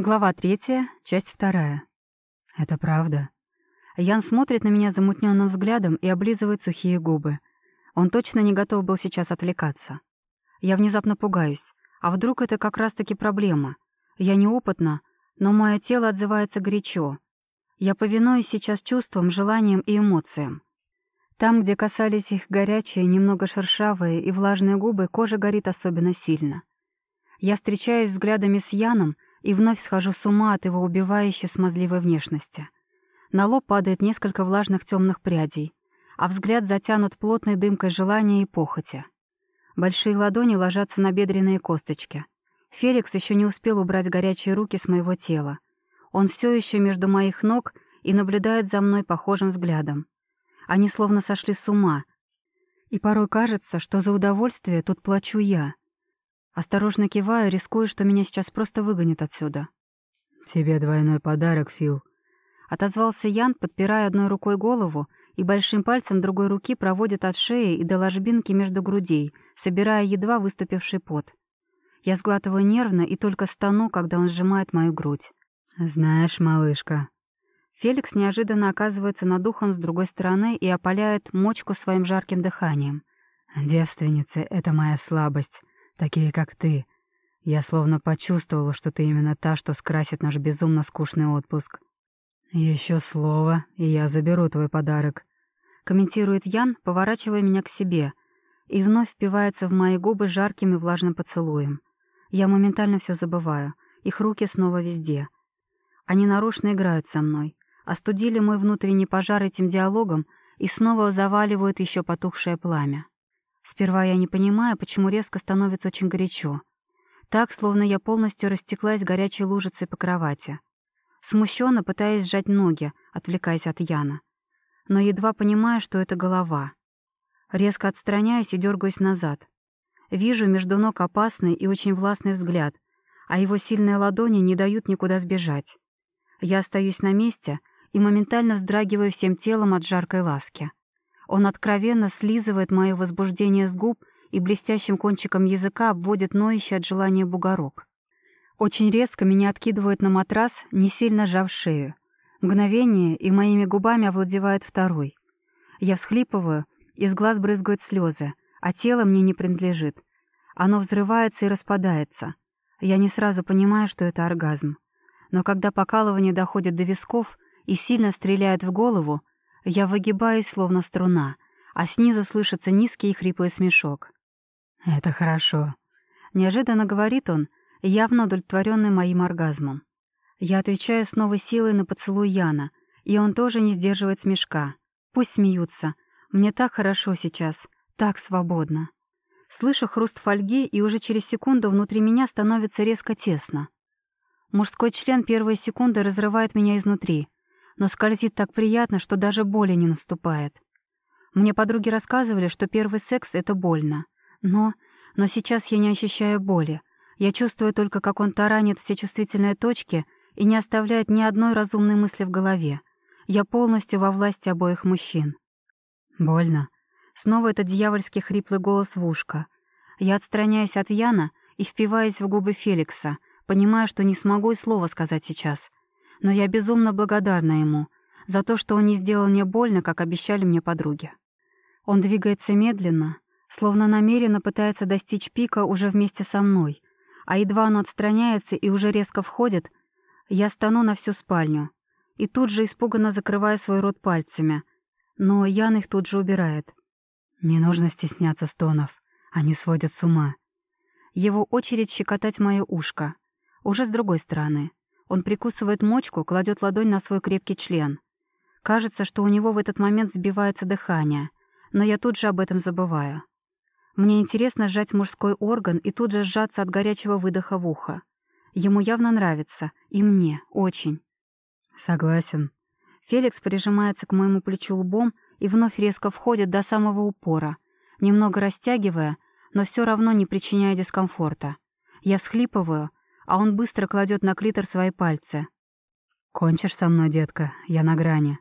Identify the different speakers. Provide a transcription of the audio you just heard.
Speaker 1: Глава третья, часть вторая. Это правда. Ян смотрит на меня замутненным взглядом и облизывает сухие губы. Он точно не готов был сейчас отвлекаться. Я внезапно пугаюсь. А вдруг это как раз-таки проблема? Я неопытна, но мое тело отзывается горячо. Я повинуюсь сейчас чувствам, желаниям и эмоциям. Там, где касались их горячие, немного шершавые и влажные губы, кожа горит особенно сильно. Я встречаюсь взглядами с Яном — и вновь схожу с ума от его убивающей смазливой внешности. На лоб падает несколько влажных темных прядей, а взгляд затянут плотной дымкой желания и похоти. Большие ладони ложатся на бедренные косточки. Феликс еще не успел убрать горячие руки с моего тела. Он все еще между моих ног и наблюдает за мной похожим взглядом. Они словно сошли с ума. И порой кажется, что за удовольствие тут плачу я — Осторожно киваю, рискую, что меня сейчас просто выгонят отсюда.
Speaker 2: «Тебе двойной подарок, Фил», —
Speaker 1: отозвался Ян, подпирая одной рукой голову и большим пальцем другой руки проводит от шеи и до ложбинки между грудей, собирая едва выступивший пот. Я сглатываю нервно и только стану, когда он сжимает мою грудь.
Speaker 2: «Знаешь, малышка...»
Speaker 1: Феликс неожиданно оказывается над ухом с другой стороны и опаляет мочку своим жарким дыханием.
Speaker 2: «Девственницы — это моя слабость такие как ты. Я словно почувствовала, что ты именно та, что скрасит наш безумно скучный отпуск. Еще слово, и я заберу твой подарок», —
Speaker 1: комментирует Ян, поворачивая меня к себе, и вновь впивается в мои губы жарким и влажным поцелуем. Я моментально все забываю, их руки снова везде. Они нарочно играют со мной, остудили мой внутренний пожар этим диалогом и снова заваливают еще потухшее пламя. Сперва я не понимаю, почему резко становится очень горячо. Так, словно я полностью растеклась горячей лужицей по кровати. Смущенно пытаясь сжать ноги, отвлекаясь от Яна. Но едва понимаю, что это голова. Резко отстраняюсь и дергаюсь назад. Вижу между ног опасный и очень властный взгляд, а его сильные ладони не дают никуда сбежать. Я остаюсь на месте и моментально вздрагиваю всем телом от жаркой ласки. Он откровенно слизывает мое возбуждение с губ и блестящим кончиком языка обводит ноющий от желания бугорок. Очень резко меня откидывает на матрас, не сильно сжав шею. Мгновение, и моими губами овладевает второй. Я всхлипываю, из глаз брызгают слезы, а тело мне не принадлежит. Оно взрывается и распадается. Я не сразу понимаю, что это оргазм. Но когда покалывание доходит до висков и сильно стреляет в голову, я выгибаюсь, словно струна, а снизу слышится низкий и хриплый смешок.
Speaker 2: «Это хорошо», —
Speaker 1: неожиданно говорит он, явно удовлетворенный моим оргазмом. Я отвечаю с новой силой на поцелуй Яна, и он тоже не сдерживает смешка. Пусть смеются. Мне так хорошо сейчас, так свободно. Слышу хруст фольги, и уже через секунду внутри меня становится резко тесно. Мужской член первые секунды разрывает меня изнутри — но скользит так приятно, что даже боли не наступает. Мне подруги рассказывали, что первый секс — это больно. Но... но сейчас я не ощущаю боли. Я чувствую только, как он таранит все чувствительные точки и не оставляет ни одной разумной мысли в голове. Я полностью во власти обоих мужчин.
Speaker 2: Больно.
Speaker 1: Снова этот дьявольский хриплый голос в ушко. Я отстраняюсь от Яна и впиваюсь в губы Феликса, понимая, что не смогу и слова сказать сейчас — но я безумно благодарна ему за то, что он не сделал мне больно, как обещали мне подруги. Он двигается медленно, словно намеренно пытается достичь пика уже вместе со мной, а едва он отстраняется и уже резко входит, я стану на всю спальню и тут же испуганно закрываю свой рот пальцами, но Ян их тут же убирает.
Speaker 2: Не нужно стесняться стонов, они сводят с ума.
Speaker 1: Его очередь щекотать мое ушко, уже с другой стороны — он прикусывает мочку, кладет ладонь на свой крепкий член. Кажется, что у него в этот момент сбивается дыхание, но я тут же об этом забываю. Мне интересно сжать мужской орган и тут же сжаться от горячего выдоха в ухо. Ему явно нравится, и мне, очень.
Speaker 2: Согласен.
Speaker 1: Феликс прижимается к моему плечу лбом и вновь резко входит до самого упора, немного растягивая, но все равно не причиняя дискомфорта. Я всхлипываю, а он быстро кладет на клитор свои пальцы.
Speaker 2: «Кончишь со мной, детка, я на грани».